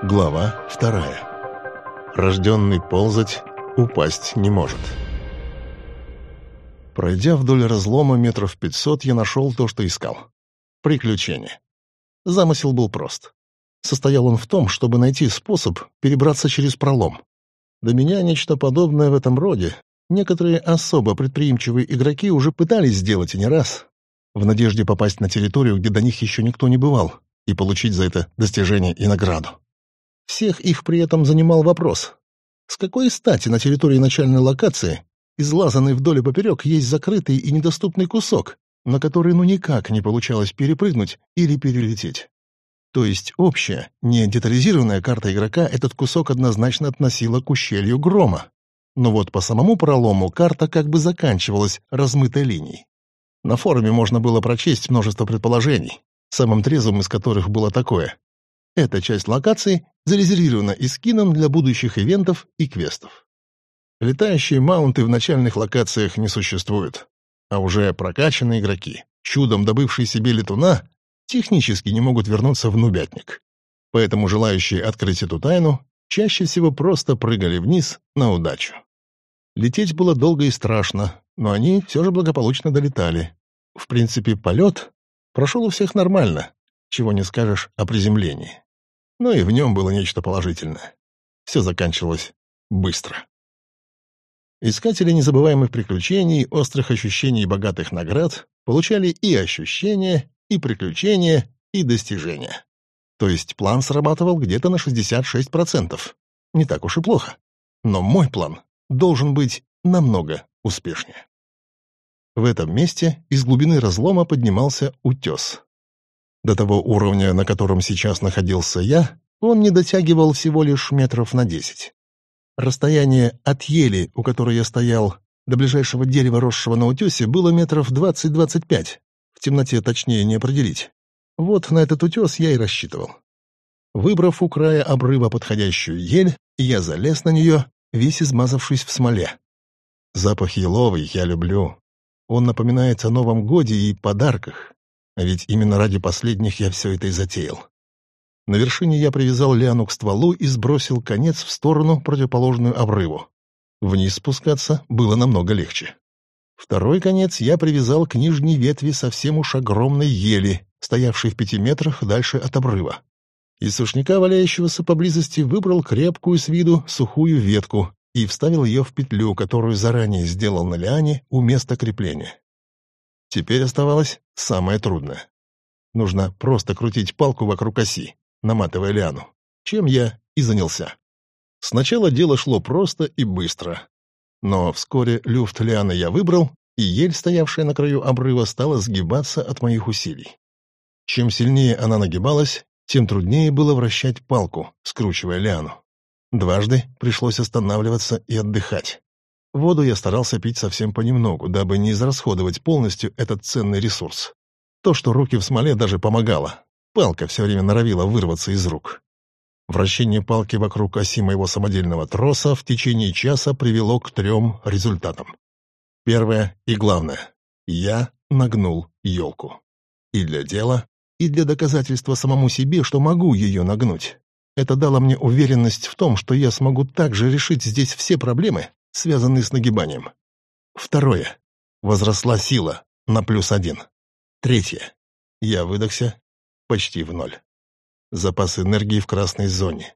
Глава вторая. Рожденный ползать упасть не может. Пройдя вдоль разлома метров пятьсот, я нашел то, что искал. Приключение. Замысел был прост. Состоял он в том, чтобы найти способ перебраться через пролом. До меня нечто подобное в этом роде. Некоторые особо предприимчивые игроки уже пытались сделать и не раз, в надежде попасть на территорию, где до них еще никто не бывал, и получить за это достижение и награду. Всех их при этом занимал вопрос. С какой стати на территории начальной локации, излазанной вдоль и поперек, есть закрытый и недоступный кусок, на который ну никак не получалось перепрыгнуть или перелететь? То есть общая, не детализированная карта игрока этот кусок однозначно относила к ущелью Грома. Но вот по самому пролому карта как бы заканчивалась размытой линией. На форуме можно было прочесть множество предположений, самым трезвым из которых было такое. Эта часть локации зарезервирована Искином для будущих ивентов и квестов. Летающие маунты в начальных локациях не существуют, а уже прокачанные игроки, чудом добывшие себе летуна, технически не могут вернуться в нубятник. Поэтому желающие открыть эту тайну чаще всего просто прыгали вниз на удачу. Лететь было долго и страшно, но они все же благополучно долетали. В принципе, полет прошел у всех нормально, чего не скажешь о приземлении. Но и в нем было нечто положительное. Все заканчивалось быстро. Искатели незабываемых приключений, острых ощущений и богатых наград получали и ощущения, и приключения, и достижения. То есть план срабатывал где-то на 66%. Не так уж и плохо. Но мой план должен быть намного успешнее. В этом месте из глубины разлома поднимался утес. До того уровня, на котором сейчас находился я, он не дотягивал всего лишь метров на десять. Расстояние от ели, у которой я стоял, до ближайшего дерева, росшего на утесе, было метров двадцать-двадцать пять. В темноте точнее не определить. Вот на этот утес я и рассчитывал. Выбрав у края обрыва подходящую ель, я залез на нее, весь измазавшись в смоле. Запах еловый я люблю. Он напоминает о Новом Годе и подарках. А ведь именно ради последних я все это и затеял. На вершине я привязал лиану к стволу и сбросил конец в сторону, противоположную обрыву. Вниз спускаться было намного легче. Второй конец я привязал к нижней ветви совсем уж огромной ели, стоявшей в пяти метрах дальше от обрыва. Из сушняка, валяющегося поблизости, выбрал крепкую с виду сухую ветку и вставил ее в петлю, которую заранее сделал на лиане у места крепления. Теперь оставалось самое трудное. Нужно просто крутить палку вокруг оси, наматывая лиану, чем я и занялся. Сначала дело шло просто и быстро. Но вскоре люфт лианы я выбрал, и ель, стоявшая на краю обрыва, стала сгибаться от моих усилий. Чем сильнее она нагибалась, тем труднее было вращать палку, скручивая лиану. Дважды пришлось останавливаться и отдыхать. Воду я старался пить совсем понемногу, дабы не израсходовать полностью этот ценный ресурс. То, что руки в смоле, даже помогало. Палка все время норовила вырваться из рук. Вращение палки вокруг оси моего самодельного троса в течение часа привело к трем результатам. Первое и главное. Я нагнул елку. И для дела, и для доказательства самому себе, что могу ее нагнуть. Это дало мне уверенность в том, что я смогу также решить здесь все проблемы, связанные с нагибанием. Второе. Возросла сила на плюс один. Третье. Я выдохся почти в ноль. Запас энергии в красной зоне.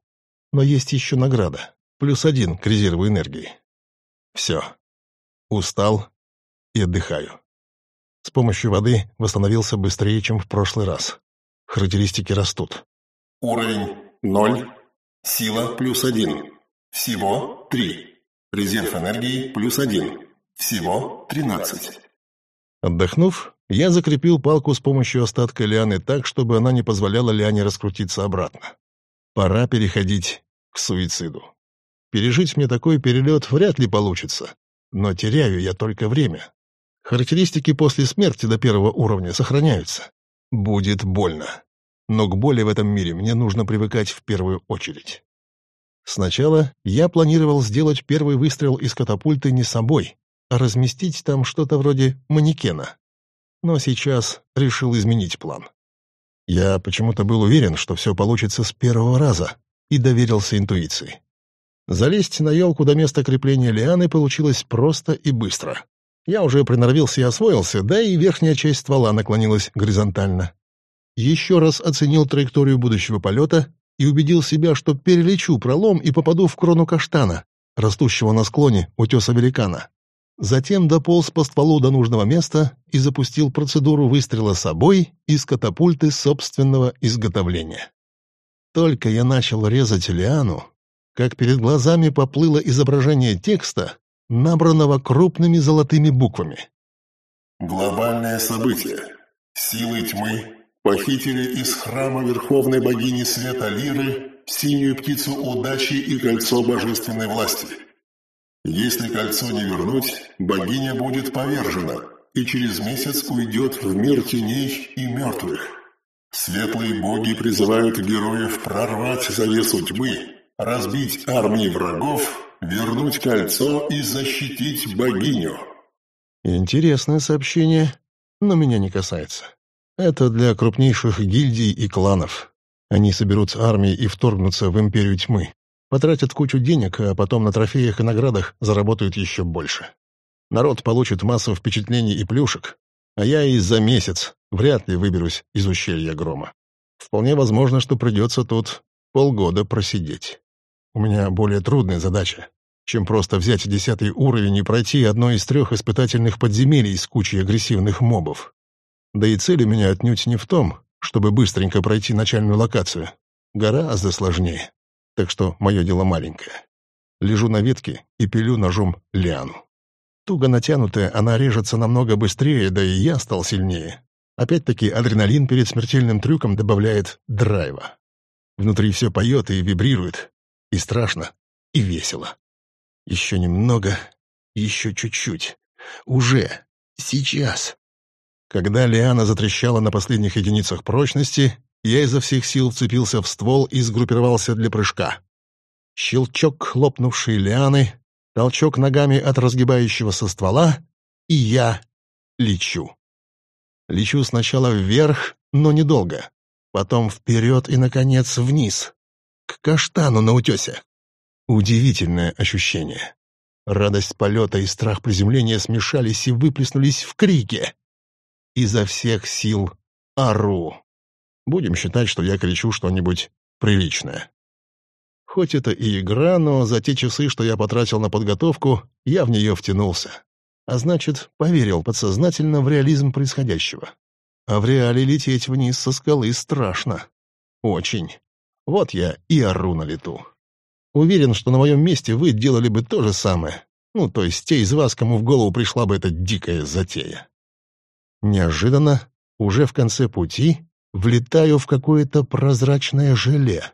Но есть еще награда. Плюс один к резерву энергии. Все. Устал и отдыхаю. С помощью воды восстановился быстрее, чем в прошлый раз. Характеристики растут. Уровень Ноль. Сила плюс один. Всего три. Резерв энергии плюс один. Всего тринадцать. Отдохнув, я закрепил палку с помощью остатка лианы так, чтобы она не позволяла лиане раскрутиться обратно. Пора переходить к суициду. Пережить мне такой перелет вряд ли получится, но теряю я только время. Характеристики после смерти до первого уровня сохраняются. Будет больно но к боли в этом мире мне нужно привыкать в первую очередь. Сначала я планировал сделать первый выстрел из катапульты не собой, а разместить там что-то вроде манекена. Но сейчас решил изменить план. Я почему-то был уверен, что все получится с первого раза, и доверился интуиции. Залезть на елку до места крепления лианы получилось просто и быстро. Я уже приноровился и освоился, да и верхняя часть ствола наклонилась горизонтально. Еще раз оценил траекторию будущего полета и убедил себя, что перелечу пролом и попаду в крону каштана, растущего на склоне утеса великана. Затем дополз по стволу до нужного места и запустил процедуру выстрела собой из катапульты собственного изготовления. Только я начал резать лиану, как перед глазами поплыло изображение текста, набранного крупными золотыми буквами. Глобальное событие. Силы тьмы похитили из храма Верховной Богини Света Лиры синюю птицу удачи и кольцо божественной власти. Если кольцо не вернуть, богиня будет повержена и через месяц уйдет в мир теней и мертвых. Светлые боги призывают героев прорвать завесу тьмы, разбить армии врагов, вернуть кольцо и защитить богиню. Интересное сообщение, но меня не касается. Это для крупнейших гильдий и кланов. Они соберут армии и вторгнутся в империю тьмы. Потратят кучу денег, а потом на трофеях и наградах заработают еще больше. Народ получит массу впечатлений и плюшек, а я и за месяц вряд ли выберусь из ущелья грома. Вполне возможно, что придется тут полгода просидеть. У меня более трудная задача, чем просто взять десятый уровень и пройти одно из трех испытательных подземелий с кучей агрессивных мобов. Да и цель у меня отнюдь не в том, чтобы быстренько пройти начальную локацию. Гораздо сложнее. Так что мое дело маленькое. Лежу на ветке и пилю ножом лиану. Туго натянутая, она режется намного быстрее, да и я стал сильнее. Опять-таки адреналин перед смертельным трюком добавляет драйва. Внутри все поет и вибрирует. И страшно, и весело. Еще немного, еще чуть-чуть. Уже, сейчас. Когда лиана затрещала на последних единицах прочности, я изо всех сил вцепился в ствол и сгруппировался для прыжка. Щелчок хлопнувшей лианы, толчок ногами от разгибающегося ствола, и я лечу. Лечу сначала вверх, но недолго, потом вперед и, наконец, вниз, к каштану на утесе. Удивительное ощущение. Радость полета и страх приземления смешались и выплеснулись в крике изо всех сил ору. Будем считать, что я кричу что-нибудь приличное. Хоть это и игра, но за те часы, что я потратил на подготовку, я в нее втянулся. А значит, поверил подсознательно в реализм происходящего. А в реале лететь вниз со скалы страшно. Очень. Вот я и ору на лету. Уверен, что на моем месте вы делали бы то же самое. Ну, то есть те из вас, кому в голову пришла бы эта дикая затея. Неожиданно, уже в конце пути, влетаю в какое-то прозрачное желе.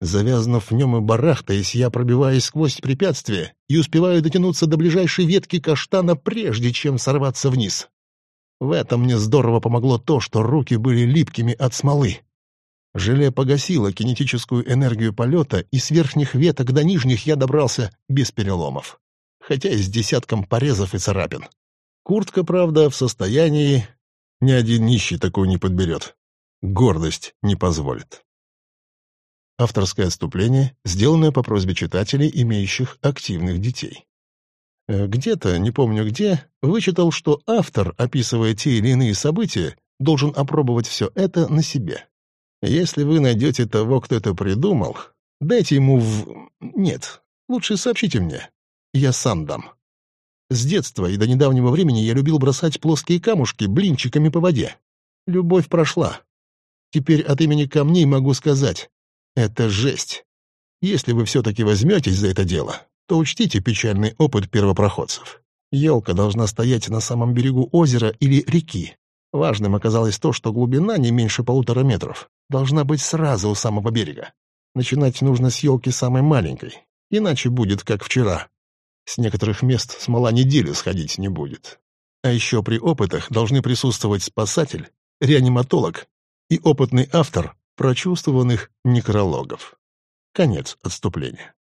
Завязнув в нем и барахтаясь, я пробиваюсь сквозь препятствие и успеваю дотянуться до ближайшей ветки каштана, прежде чем сорваться вниз. В этом мне здорово помогло то, что руки были липкими от смолы. Желе погасило кинетическую энергию полета, и с верхних веток до нижних я добрался без переломов. Хотя и с десятком порезов и царапин. Куртка, правда, в состоянии... Ни один нищий такой не подберет. Гордость не позволит. Авторское отступление, сделанное по просьбе читателей, имеющих активных детей. Э, где-то, не помню где, вычитал, что автор, описывая те или иные события, должен опробовать все это на себе. Если вы найдете того, кто это придумал, дайте ему в... Нет, лучше сообщите мне. Я сам дам. С детства и до недавнего времени я любил бросать плоские камушки блинчиками по воде. Любовь прошла. Теперь от имени камней могу сказать — это жесть. Если вы все-таки возьметесь за это дело, то учтите печальный опыт первопроходцев. Елка должна стоять на самом берегу озера или реки. Важным оказалось то, что глубина не меньше полутора метров должна быть сразу у самого берега. Начинать нужно с елки самой маленькой, иначе будет как вчера, с некоторых мест смола неделю сходить не будет. А еще при опытах должны присутствовать спасатель, реаниматолог и опытный автор прочувствованных некрологов. Конец отступления.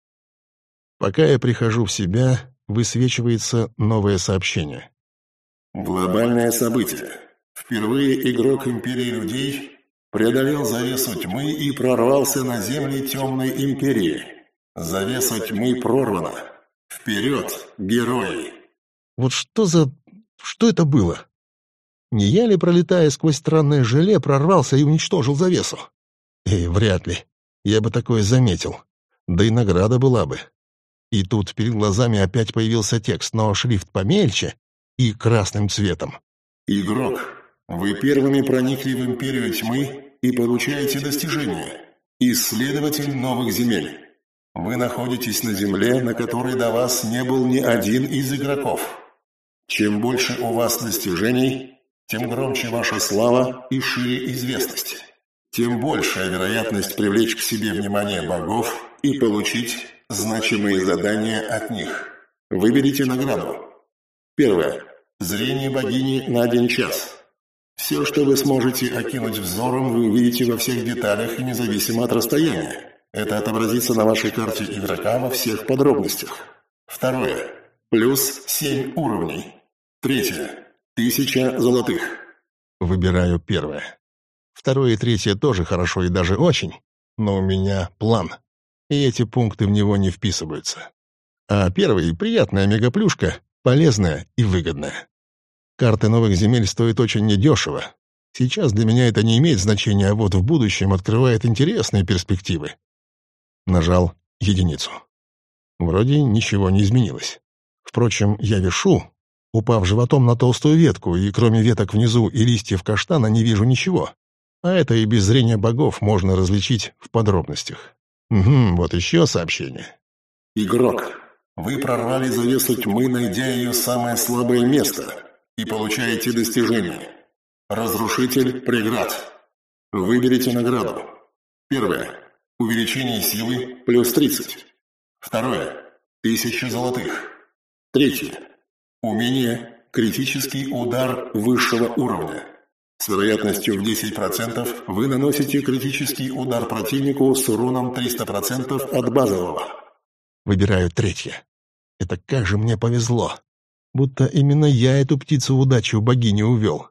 Пока я прихожу в себя, высвечивается новое сообщение. Глобальное событие. Впервые игрок Империи Людей преодолел завесу тьмы и прорвался на земли темной империи. Завеса тьмы прорвана. Вперед, герои! Вот что за... что это было? Не я ли, пролетая сквозь странное желе, прорвался и уничтожил завесу? Эй, вряд ли. Я бы такое заметил. Да и награда была бы. И тут перед глазами опять появился текст, но шрифт помельче и красным цветом. «Игрок, вы первыми проникли в Империю Тьмы и получаете достижение. Исследователь новых земель. Вы находитесь на Земле, на которой до вас не был ни один из игроков. Чем больше у вас достижений, тем громче ваша слава и шире известность. Тем большая вероятность привлечь к себе внимание богов и получить значимые задания от них. Выберите награду. Первое. Зрение богини на один час. Все, что вы сможете окинуть взором, вы увидите во всех деталях и независимо от расстояния. Это отобразится на вашей карте игрока во всех подробностях. Второе. Плюс семь уровней. Третье. Тысяча золотых. Выбираю первое. Второе и третье тоже хорошо и даже очень, но у меня план, и эти пункты в него не вписываются. А первый — приятная мегаплюшка, полезная и выгодная. Карты новых земель стоят очень недешево. Сейчас для меня это не имеет значения, а вот в будущем открывает интересные перспективы. Нажал единицу. Вроде ничего не изменилось. Впрочем, я вешу, упав животом на толстую ветку, и кроме веток внизу и листьев каштана не вижу ничего. А это и без зрения богов можно различить в подробностях. Угу, вот еще сообщение. Игрок, вы прорвали завесу тьмы, найдя ее самое слабое место, и получаете достижение. Разрушитель преград. Выберите награду. Первое. Увеличение силы плюс 30. Второе. Тысяча золотых. Третье. Умение «Критический удар высшего уровня». С вероятностью в 10% вы наносите критический удар противнику с уроном 300% от базового. Выбираю третье. Это как же мне повезло. Будто именно я эту птицу удачи у богини увел.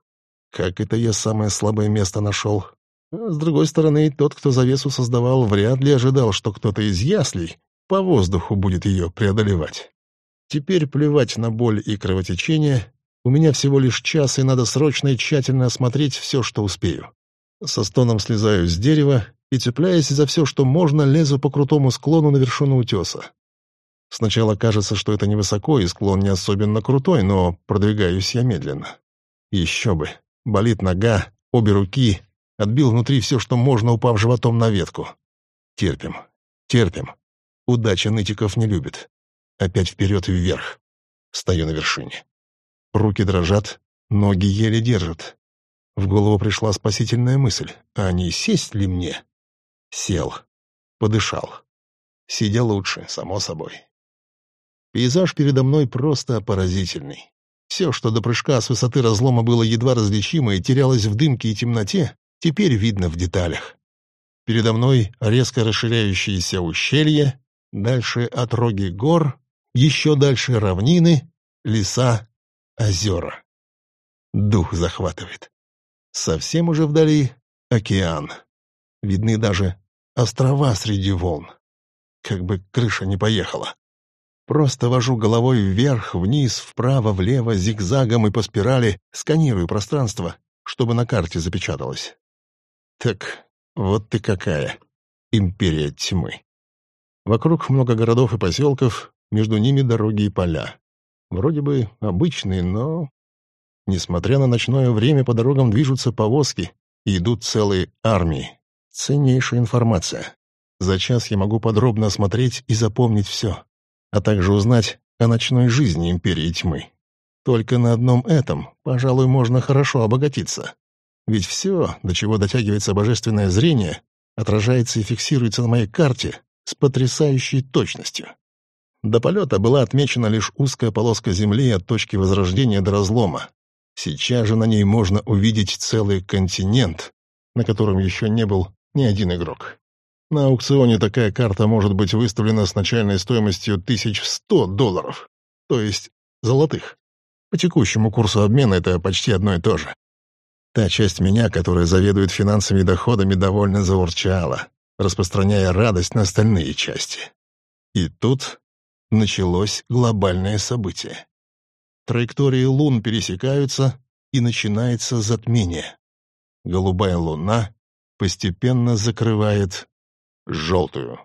Как это я самое слабое место нашел? А с другой стороны, тот, кто завесу создавал, вряд ли ожидал, что кто-то из яслей по воздуху будет ее преодолевать. Теперь плевать на боль и кровотечение. У меня всего лишь час, и надо срочно и тщательно осмотреть все, что успею. Со стоном слезаю с дерева и, цепляясь за все, что можно, лезу по крутому склону на вершину утеса. Сначала кажется, что это невысоко, и склон не особенно крутой, но продвигаюсь я медленно. Еще бы. Болит нога, обе руки. Отбил внутри все, что можно, упав животом на ветку. Терпим. Терпим. Удача нытиков не любит. Опять вперед и вверх. Стою на вершине. Руки дрожат, ноги еле держат. В голову пришла спасительная мысль. А не сесть ли мне? Сел. Подышал. Сидя лучше, само собой. Пейзаж передо мной просто поразительный. Все, что до прыжка с высоты разлома было едва различимо и терялось в дымке и темноте, теперь видно в деталях. Передо мной резко расширяющееся ущелье, дальше отроги гор, еще дальше равнины, леса, озера. Дух захватывает. Совсем уже вдали океан. Видны даже острова среди волн. Как бы крыша не поехала. Просто вожу головой вверх, вниз, вправо, влево, зигзагом и по спирали, сканирую пространство, чтобы на карте запечаталось. Так, вот ты какая. Империя тьмы. Вокруг много городов и поселков, между ними дороги и поля. Вроде бы обычные, но... Несмотря на ночное время, по дорогам движутся повозки и идут целые армии. Ценнейшая информация. За час я могу подробно осмотреть и запомнить все, а также узнать о ночной жизни Империи Тьмы. Только на одном этом, пожалуй, можно хорошо обогатиться. Ведь все, до чего дотягивается божественное зрение, отражается и фиксируется на моей карте с потрясающей точностью. До полета была отмечена лишь узкая полоска земли от точки возрождения до разлома. Сейчас же на ней можно увидеть целый континент, на котором еще не был ни один игрок. На аукционе такая карта может быть выставлена с начальной стоимостью 1100 долларов, то есть золотых. По текущему курсу обмена это почти одно и то же. Та часть меня, которая заведует финансовыми доходами, довольно заурчала, распространяя радость на остальные части. И тут началось глобальное событие. Траектории лун пересекаются, и начинается затмение. Голубая луна постепенно закрывает желтую.